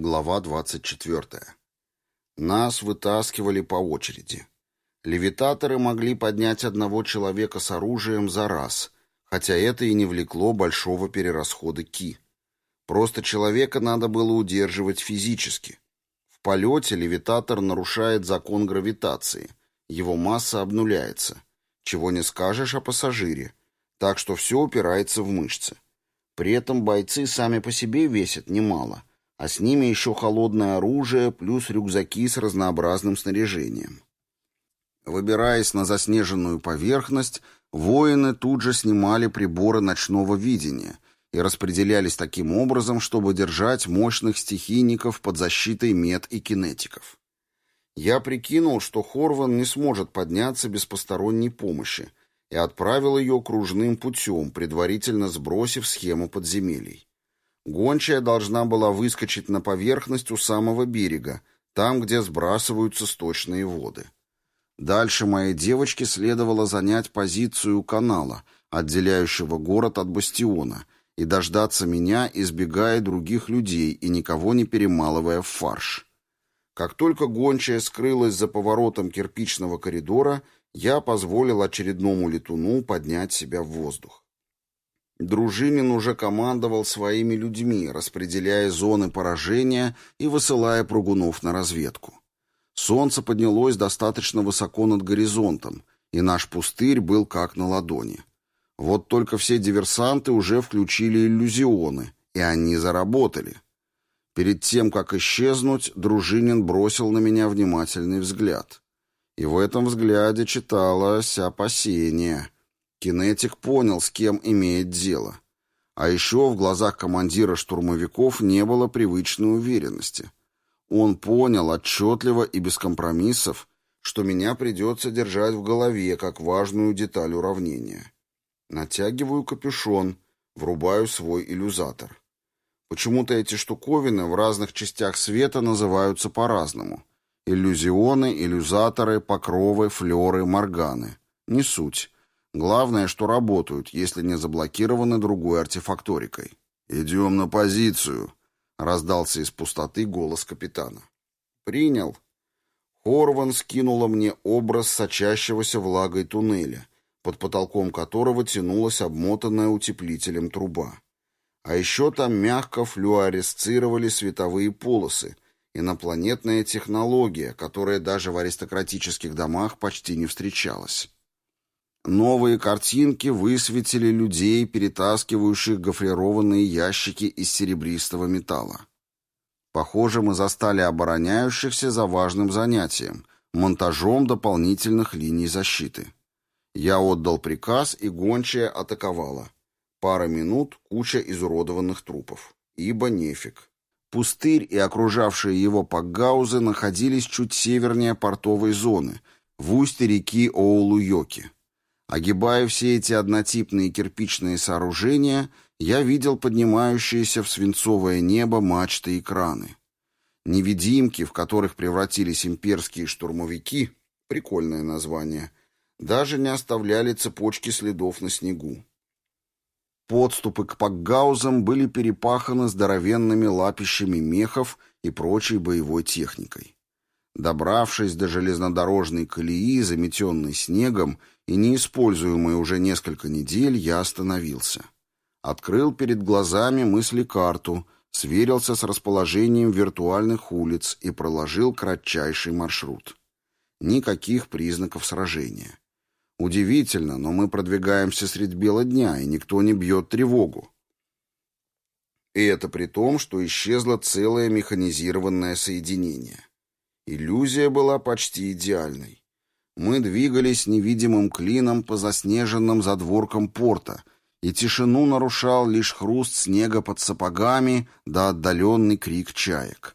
Глава 24. Нас вытаскивали по очереди. Левитаторы могли поднять одного человека с оружием за раз, хотя это и не влекло большого перерасхода ки. Просто человека надо было удерживать физически. В полете левитатор нарушает закон гравитации, его масса обнуляется. Чего не скажешь о пассажире. Так что все упирается в мышцы. При этом бойцы сами по себе весят немало, а с ними еще холодное оружие плюс рюкзаки с разнообразным снаряжением. Выбираясь на заснеженную поверхность, воины тут же снимали приборы ночного видения и распределялись таким образом, чтобы держать мощных стихийников под защитой мед и кинетиков. Я прикинул, что Хорван не сможет подняться без посторонней помощи, и отправил ее кружным путем, предварительно сбросив схему подземелий. Гончая должна была выскочить на поверхность у самого берега, там, где сбрасываются сточные воды. Дальше моей девочке следовало занять позицию канала, отделяющего город от бастиона, и дождаться меня, избегая других людей и никого не перемалывая в фарш. Как только гончая скрылась за поворотом кирпичного коридора, я позволил очередному летуну поднять себя в воздух. Дружинин уже командовал своими людьми, распределяя зоны поражения и высылая прыгунов на разведку. Солнце поднялось достаточно высоко над горизонтом, и наш пустырь был как на ладони. Вот только все диверсанты уже включили иллюзионы, и они заработали — Перед тем, как исчезнуть, Дружинин бросил на меня внимательный взгляд. И в этом взгляде читалось опасение. Кинетик понял, с кем имеет дело. А еще в глазах командира штурмовиков не было привычной уверенности. Он понял отчетливо и без компромиссов, что меня придется держать в голове как важную деталь уравнения. Натягиваю капюшон, врубаю свой иллюзатор. Почему-то эти штуковины в разных частях света называются по-разному. Иллюзионы, иллюзаторы, покровы, флеры, морганы. Не суть. Главное, что работают, если не заблокированы другой артефакторикой. «Идем на позицию», — раздался из пустоты голос капитана. «Принял». Хорван скинула мне образ сочащегося влагой туннеля, под потолком которого тянулась обмотанная утеплителем труба. А еще там мягко флюоресцировали световые полосы, инопланетная технология, которая даже в аристократических домах почти не встречалась. Новые картинки высветили людей, перетаскивающих гофрированные ящики из серебристого металла. Похоже, мы застали обороняющихся за важным занятием — монтажом дополнительных линий защиты. Я отдал приказ, и гончая атаковала — Пара минут, куча изуродованных трупов. Ибо нефиг. Пустырь и окружавшие его пакгаузы находились чуть севернее портовой зоны, в устье реки Оулу-Йоки. Огибая все эти однотипные кирпичные сооружения, я видел поднимающиеся в свинцовое небо мачты и краны. Невидимки, в которых превратились имперские штурмовики, прикольное название, даже не оставляли цепочки следов на снегу. Подступы к пакгаузам были перепаханы здоровенными лапищами мехов и прочей боевой техникой. Добравшись до железнодорожной колеи, заметенной снегом и неиспользуемой уже несколько недель, я остановился. Открыл перед глазами мысли карту, сверился с расположением виртуальных улиц и проложил кратчайший маршрут. Никаких признаков сражения. Удивительно, но мы продвигаемся средь бела дня, и никто не бьет тревогу. И это при том, что исчезло целое механизированное соединение. Иллюзия была почти идеальной. Мы двигались невидимым клином по заснеженным задворкам порта, и тишину нарушал лишь хруст снега под сапогами да отдаленный крик чаек.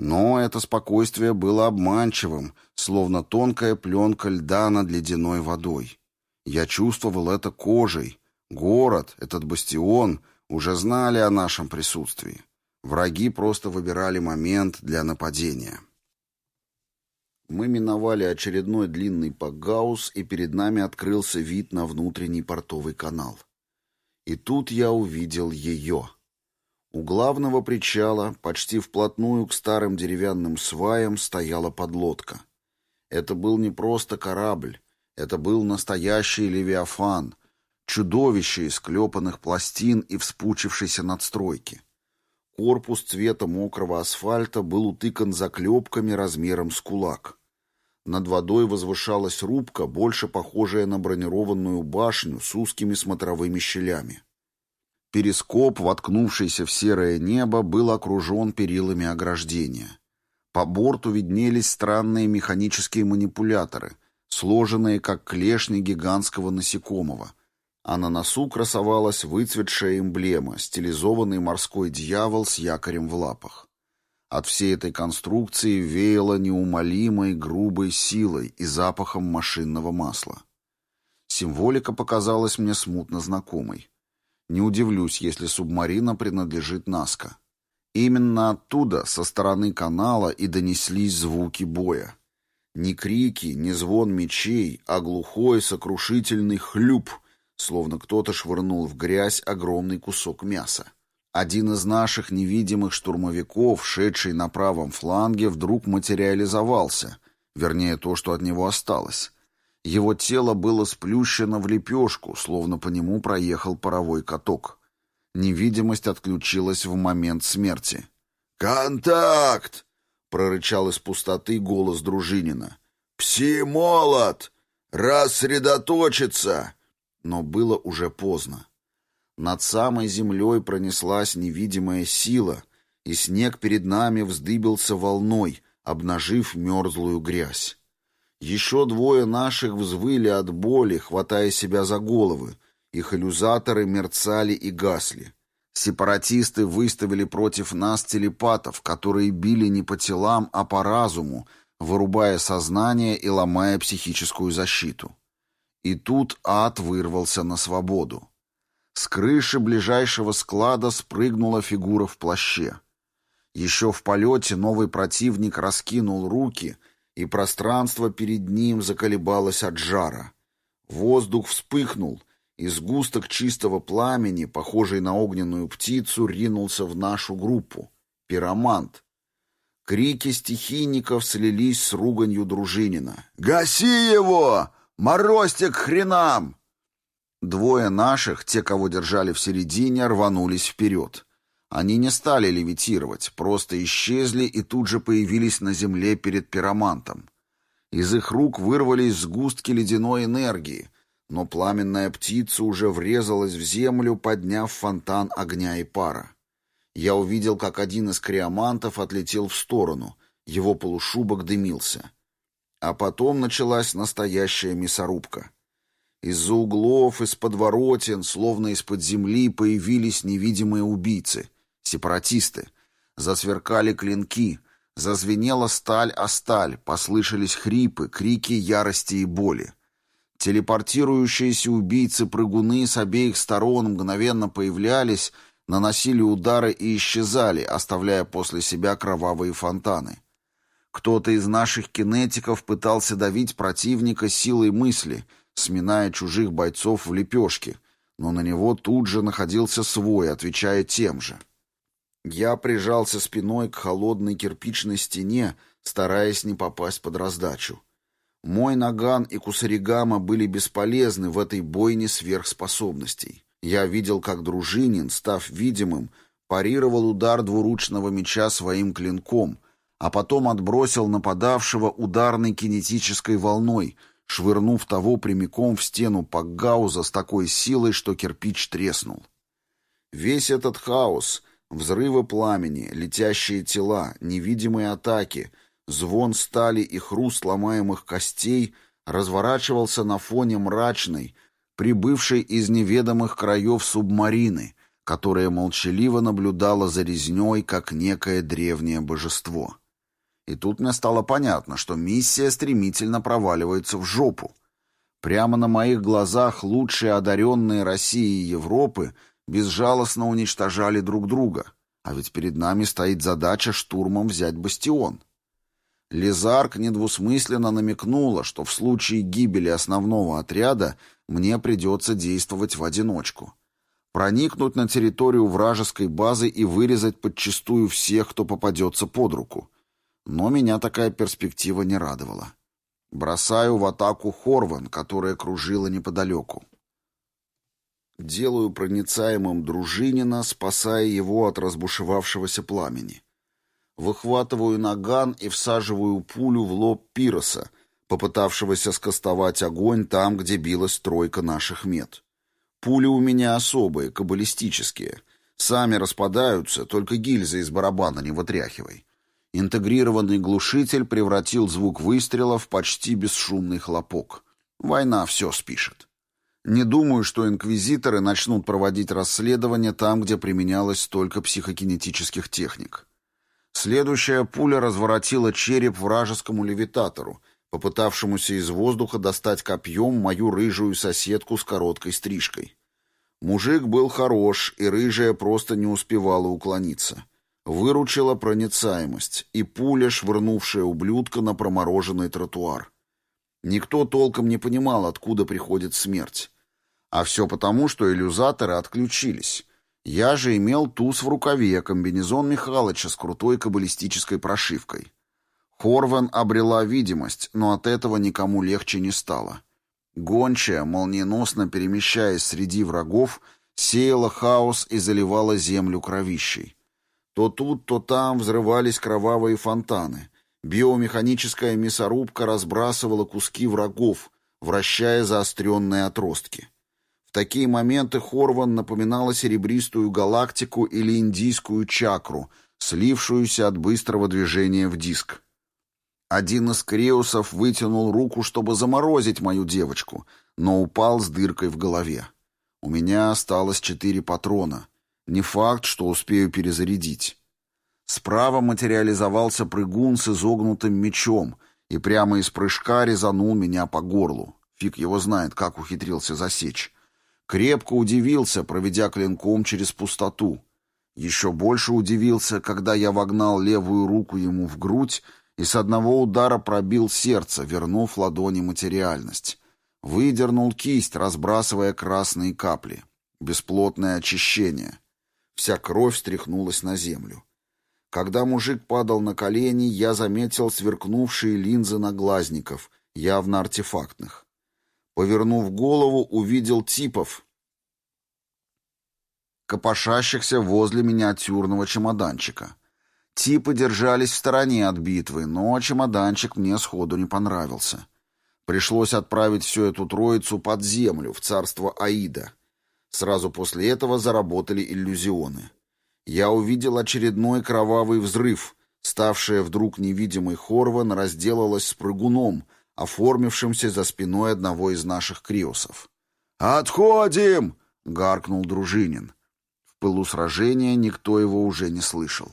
Но это спокойствие было обманчивым, словно тонкая пленка льда над ледяной водой. Я чувствовал это кожей. Город, этот бастион, уже знали о нашем присутствии. Враги просто выбирали момент для нападения. Мы миновали очередной длинный пакгаус, и перед нами открылся вид на внутренний портовый канал. И тут я увидел ее — У главного причала, почти вплотную к старым деревянным сваям, стояла подлодка. Это был не просто корабль, это был настоящий левиафан, чудовище из клепанных пластин и вспучившейся надстройки. Корпус цвета мокрого асфальта был утыкан заклепками размером с кулак. Над водой возвышалась рубка, больше похожая на бронированную башню с узкими смотровыми щелями. Перископ, воткнувшийся в серое небо, был окружен перилами ограждения. По борту виднелись странные механические манипуляторы, сложенные как клешни гигантского насекомого, а на носу красовалась выцветшая эмблема, стилизованный морской дьявол с якорем в лапах. От всей этой конструкции веяло неумолимой грубой силой и запахом машинного масла. Символика показалась мне смутно знакомой. Не удивлюсь, если субмарина принадлежит Наска. Именно оттуда, со стороны канала, и донеслись звуки боя. Ни крики, ни звон мечей, а глухой сокрушительный хлюп, словно кто-то швырнул в грязь огромный кусок мяса. Один из наших невидимых штурмовиков, шедший на правом фланге, вдруг материализовался, вернее, то, что от него осталось. Его тело было сплющено в лепешку, словно по нему проехал паровой каток. Невидимость отключилась в момент смерти. «Контакт!» — прорычал из пустоты голос Дружинина. «Пси-молот! Рассредоточиться!» Но было уже поздно. Над самой землей пронеслась невидимая сила, и снег перед нами вздыбился волной, обнажив мерзлую грязь. Еще двое наших взвыли от боли, хватая себя за головы. Их иллюзаторы мерцали и гасли. Сепаратисты выставили против нас телепатов, которые били не по телам, а по разуму, вырубая сознание и ломая психическую защиту. И тут ад вырвался на свободу. С крыши ближайшего склада спрыгнула фигура в плаще. Еще в полете новый противник раскинул руки — и пространство перед ним заколебалось от жара. Воздух вспыхнул, и сгусток чистого пламени, похожий на огненную птицу, ринулся в нашу группу. Пиромант. Крики стихийников слились с руганью Дружинина. «Гаси его! Морозьте к хренам!» Двое наших, те, кого держали в середине, рванулись вперед. Они не стали левитировать, просто исчезли и тут же появились на земле перед пиромантом. Из их рук вырвались сгустки ледяной энергии, но пламенная птица уже врезалась в землю, подняв фонтан огня и пара. Я увидел, как один из криомантов отлетел в сторону, его полушубок дымился. А потом началась настоящая мясорубка. Из-за углов, из подворотен, словно из-под земли, появились невидимые убийцы — Сепаратисты. Засверкали клинки, зазвенела сталь о сталь, послышались хрипы, крики ярости и боли. Телепортирующиеся убийцы-прыгуны с обеих сторон мгновенно появлялись, наносили удары и исчезали, оставляя после себя кровавые фонтаны. Кто-то из наших кинетиков пытался давить противника силой мысли, сминая чужих бойцов в лепешки, но на него тут же находился свой, отвечая тем же. Я прижался спиной к холодной кирпичной стене, стараясь не попасть под раздачу. Мой наган и кусаригама были бесполезны в этой бойне сверхспособностей. Я видел, как дружинин, став видимым, парировал удар двуручного меча своим клинком, а потом отбросил нападавшего ударной кинетической волной, швырнув того прямиком в стену Пакгауза с такой силой, что кирпич треснул. Весь этот хаос — Взрывы пламени, летящие тела, невидимые атаки, звон стали и хруст ломаемых костей разворачивался на фоне мрачной, прибывшей из неведомых краев субмарины, которая молчаливо наблюдала за резней, как некое древнее божество. И тут мне стало понятно, что миссия стремительно проваливается в жопу. Прямо на моих глазах лучшие одаренные России и Европы — безжалостно уничтожали друг друга, а ведь перед нами стоит задача штурмом взять бастион. Лизарк недвусмысленно намекнула, что в случае гибели основного отряда мне придется действовать в одиночку. проникнуть на территорию вражеской базы и вырезать подчистую всех, кто попадется под руку. Но меня такая перспектива не радовала. Бросаю в атаку Хорван, которая кружила неподалеку. Делаю проницаемым Дружинина, спасая его от разбушевавшегося пламени. Выхватываю наган и всаживаю пулю в лоб Пироса, попытавшегося скостовать огонь там, где билась тройка наших мет. Пули у меня особые, каббалистические. Сами распадаются, только гильзы из барабана не вытряхивай. Интегрированный глушитель превратил звук выстрела в почти бесшумный хлопок. Война все спишет. Не думаю, что инквизиторы начнут проводить расследование там, где применялось столько психокинетических техник. Следующая пуля разворотила череп вражескому левитатору, попытавшемуся из воздуха достать копьем мою рыжую соседку с короткой стрижкой. Мужик был хорош, и рыжая просто не успевала уклониться. Выручила проницаемость, и пуля, швырнувшая ублюдка на промороженный тротуар. Никто толком не понимал, откуда приходит смерть. А все потому, что иллюзаторы отключились. Я же имел туз в рукаве, комбинезон Михалыча с крутой каббалистической прошивкой. Хорван обрела видимость, но от этого никому легче не стало. Гончая, молниеносно перемещаясь среди врагов, сеяла хаос и заливала землю кровищей. То тут, то там взрывались кровавые фонтаны. Биомеханическая мясорубка разбрасывала куски врагов, вращая заостренные отростки. В такие моменты Хорван напоминала серебристую галактику или индийскую чакру, слившуюся от быстрого движения в диск. Один из креусов вытянул руку, чтобы заморозить мою девочку, но упал с дыркой в голове. У меня осталось четыре патрона. Не факт, что успею перезарядить. Справа материализовался прыгун с изогнутым мечом и прямо из прыжка резанул меня по горлу. Фиг его знает, как ухитрился засечь. Крепко удивился, проведя клинком через пустоту. Еще больше удивился, когда я вогнал левую руку ему в грудь и с одного удара пробил сердце, вернув ладони материальность. Выдернул кисть, разбрасывая красные капли. Бесплотное очищение. Вся кровь стряхнулась на землю. Когда мужик падал на колени, я заметил сверкнувшие линзы наглазников, явно артефактных. Повернув голову, увидел типов, копошащихся возле миниатюрного чемоданчика. Типы держались в стороне от битвы, но чемоданчик мне сходу не понравился. Пришлось отправить всю эту троицу под землю, в царство Аида. Сразу после этого заработали иллюзионы. Я увидел очередной кровавый взрыв. Ставшая вдруг невидимой Хорван разделалась с прыгуном, оформившимся за спиной одного из наших криосов. «Отходим!» — гаркнул Дружинин. В пылу сражения никто его уже не слышал.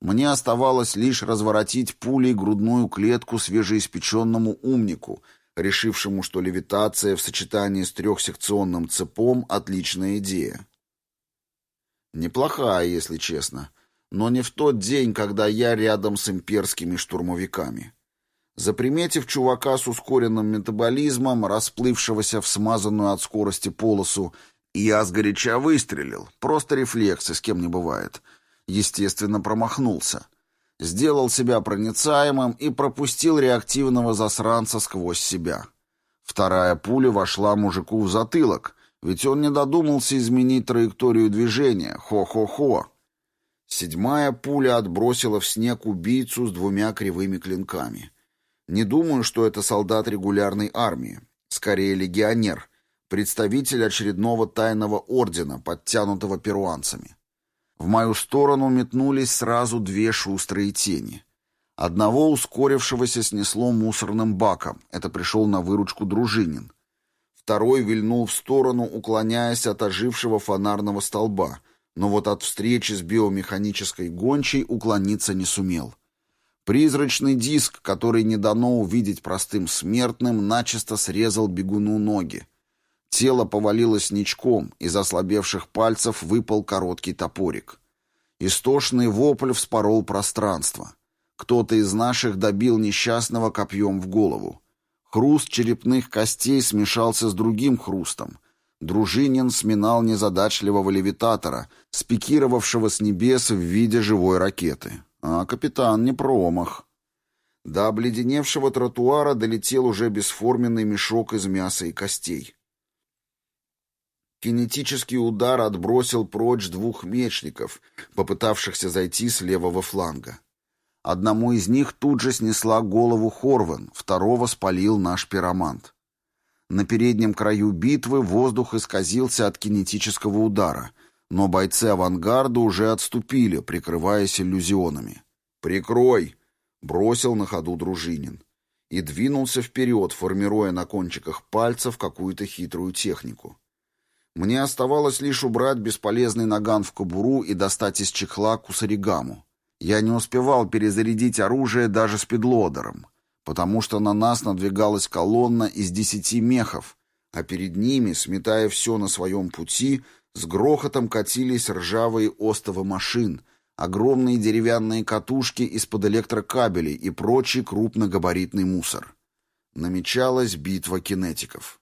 Мне оставалось лишь разворотить пулей грудную клетку свежеиспеченному умнику, решившему, что левитация в сочетании с трехсекционным цепом — отличная идея. Неплохая, если честно, но не в тот день, когда я рядом с имперскими штурмовиками. Заприметив чувака с ускоренным метаболизмом, расплывшегося в смазанную от скорости полосу, я сгоряча выстрелил. Просто рефлексы, с кем не бывает — естественно, промахнулся. Сделал себя проницаемым и пропустил реактивного засранца сквозь себя. Вторая пуля вошла мужику в затылок, ведь он не додумался изменить траекторию движения. Хо-хо-хо. Седьмая пуля отбросила в снег убийцу с двумя кривыми клинками. Не думаю, что это солдат регулярной армии. Скорее, легионер, представитель очередного тайного ордена, подтянутого перуанцами. В мою сторону метнулись сразу две шустрые тени. Одного ускорившегося снесло мусорным баком. Это пришел на выручку дружинин. Второй вильнул в сторону, уклоняясь от ожившего фонарного столба, но вот от встречи с биомеханической гончей уклониться не сумел. Призрачный диск, который не дано увидеть простым смертным, начисто срезал бегуну ноги. Тело повалилось ничком, из ослабевших пальцев выпал короткий топорик. Истошный вопль вспорол пространство. Кто-то из наших добил несчастного копьем в голову. Хруст черепных костей смешался с другим хрустом. Дружинин сминал незадачливого левитатора, спикировавшего с небес в виде живой ракеты. А капитан не промах. До обледеневшего тротуара долетел уже бесформенный мешок из мяса и костей. Кинетический удар отбросил прочь двух мечников, попытавшихся зайти с левого фланга. Одному из них тут же снесла голову Хорван, второго спалил наш пиромант. На переднем краю битвы воздух исказился от кинетического удара, но бойцы авангарда уже отступили, прикрываясь иллюзионами. «Прикрой!» — бросил на ходу Дружинин. И двинулся вперед, формируя на кончиках пальцев какую-то хитрую технику. Мне оставалось лишь убрать бесполезный наган в кобуру и достать из чехла кусаригаму. Я не успевал перезарядить оружие даже с педлодером потому что на нас надвигалась колонна из десяти мехов, а перед ними, сметая все на своем пути, с грохотом катились ржавые остовы машин, огромные деревянные катушки из-под электрокабелей и прочий крупногабаритный мусор. Намечалась битва кинетиков.